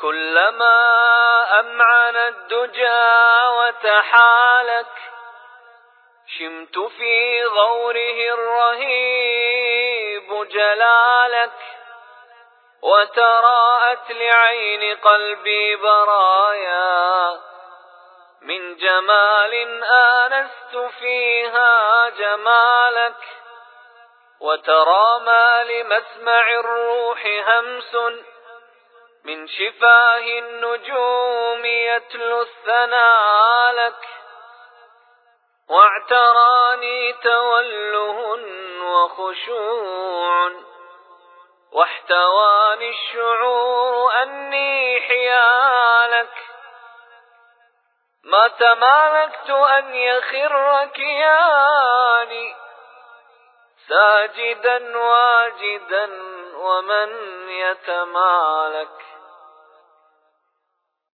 كلما أمعن الدجى وتحالك شمت في غوره الرهيب جلالك وتراءت لعين قلبي برايا. من جمال آنست فيها جمالك وترى ما لمسمع الروح همس من شفاه النجوم يتلو الثنى لك واعتراني توله وخشوع واحتواني الشعور أني حيالك. ما تمالكت أن يخر كياني ساجدا واجدا ومن يتمالك.